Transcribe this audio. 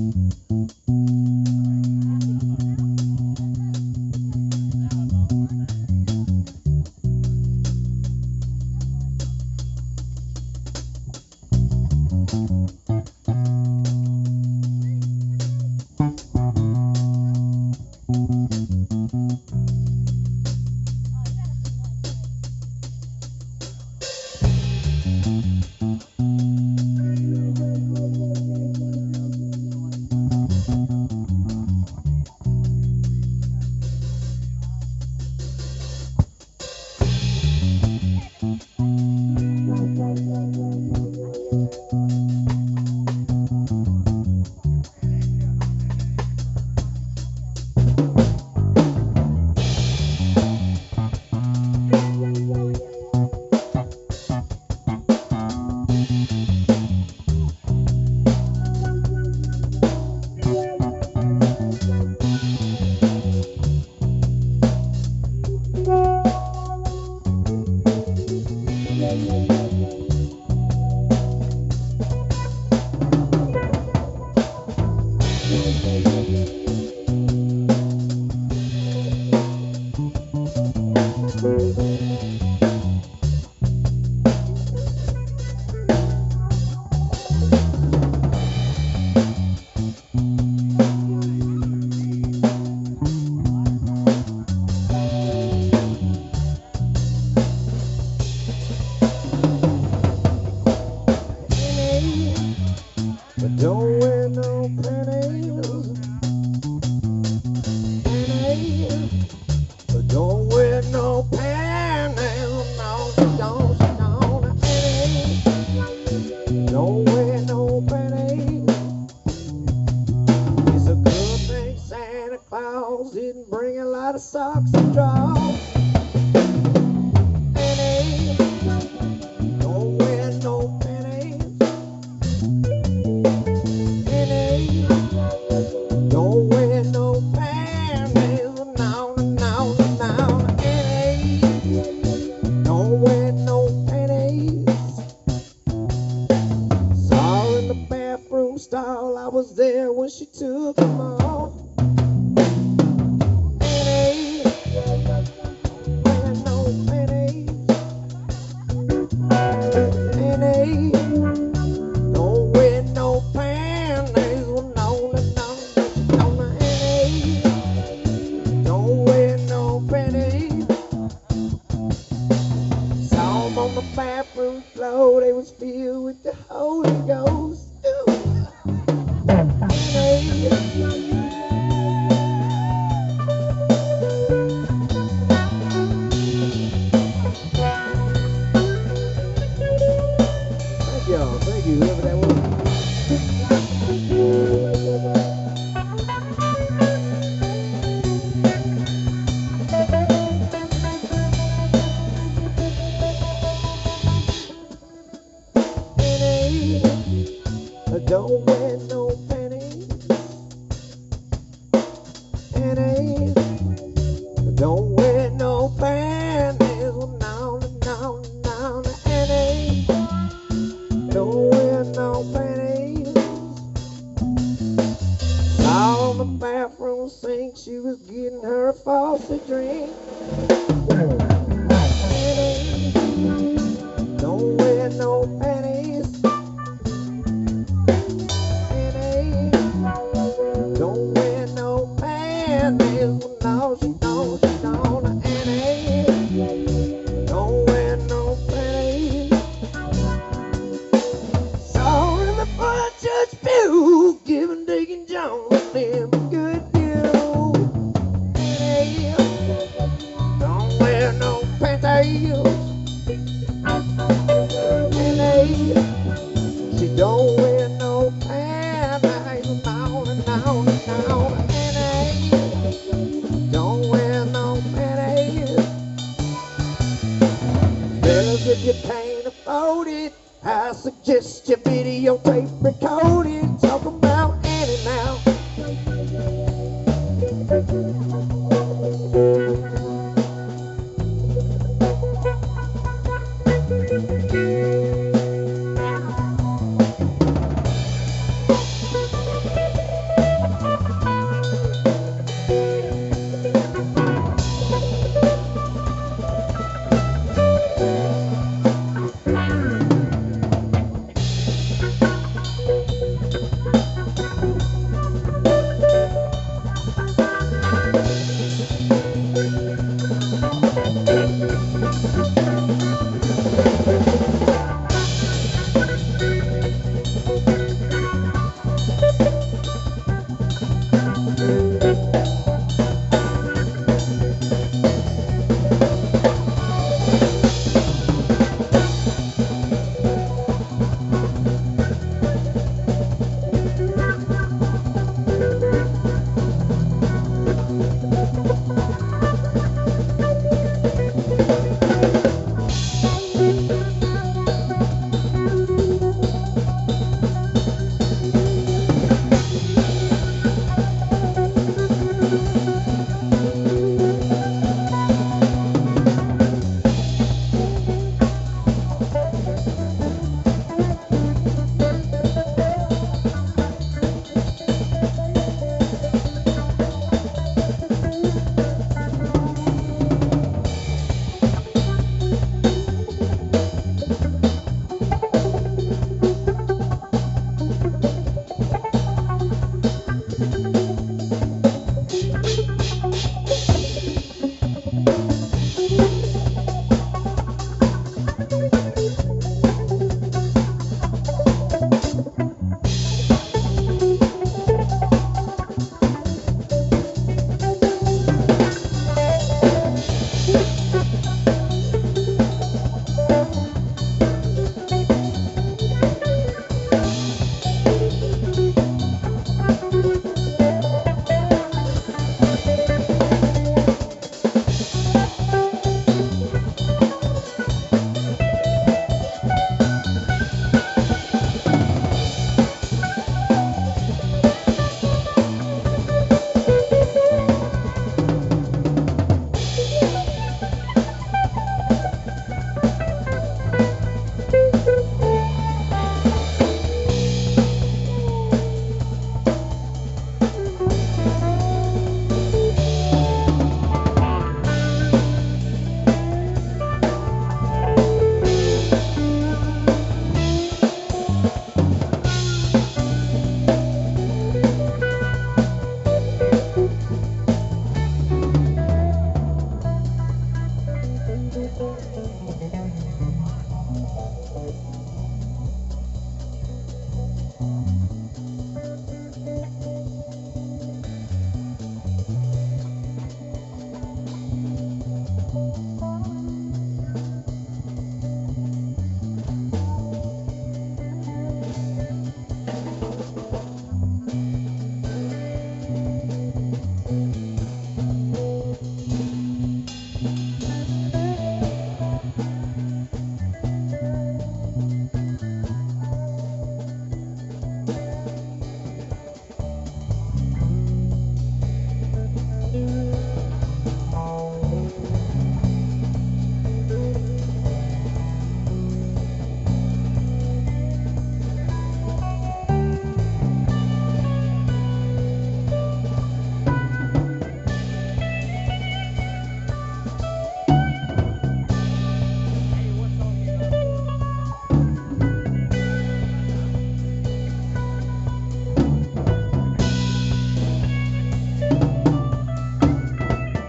Mm-hmm. took them all. If you can't afford it, I suggest you videotape record it.